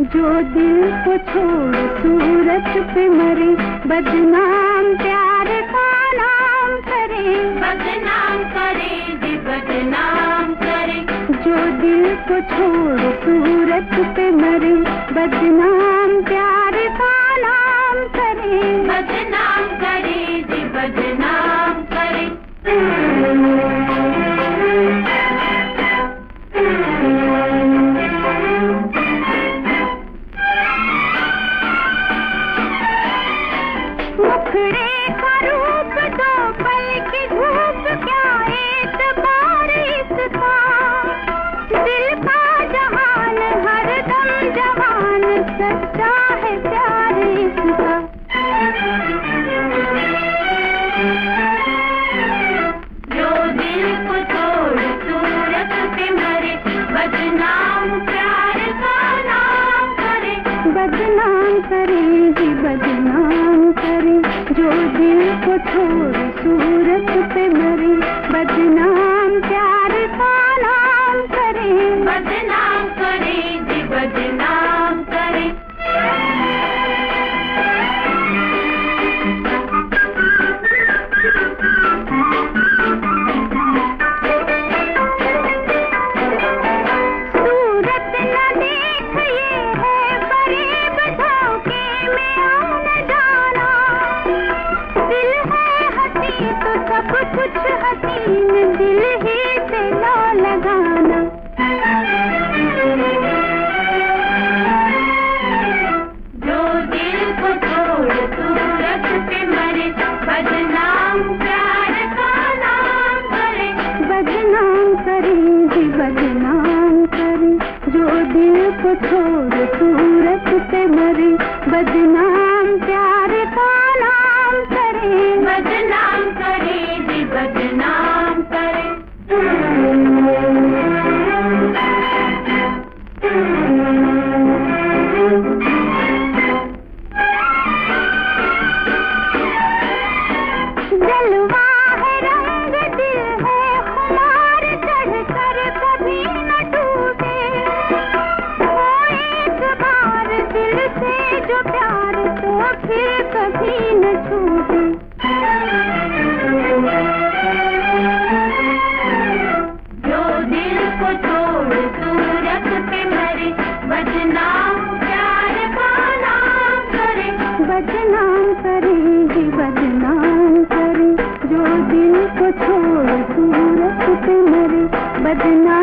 जो दिल को छोड़ सूरत पे मरे बदनाम प्यार का नाम करे। बदनाम करे जी बदनाम करे। जो दिल को छोड़ सूरत पे मरे बदनाम प्यार का नाम करे। बदनाम मुखड़े का रूप दो पल की धूप क्या एतबार इसका दिल का जहान हर दम जवान सच्चा है प्यार इसका। जो दिल को सूरत पे मरे बदनाम प्यार का नाम करे। बदनाम करे जी बदनाम जो दिल को छोड़ सूरत पे को छोड़ सूरत से मरी बदनाम कभी न छूटे जो दिल को छोड़ सूरत पे मरे बदनाम प्यार का नाम करे। बदनाम करे बदनाम करे। जो दिल को छोड़ सूरत पे मरे बदनाम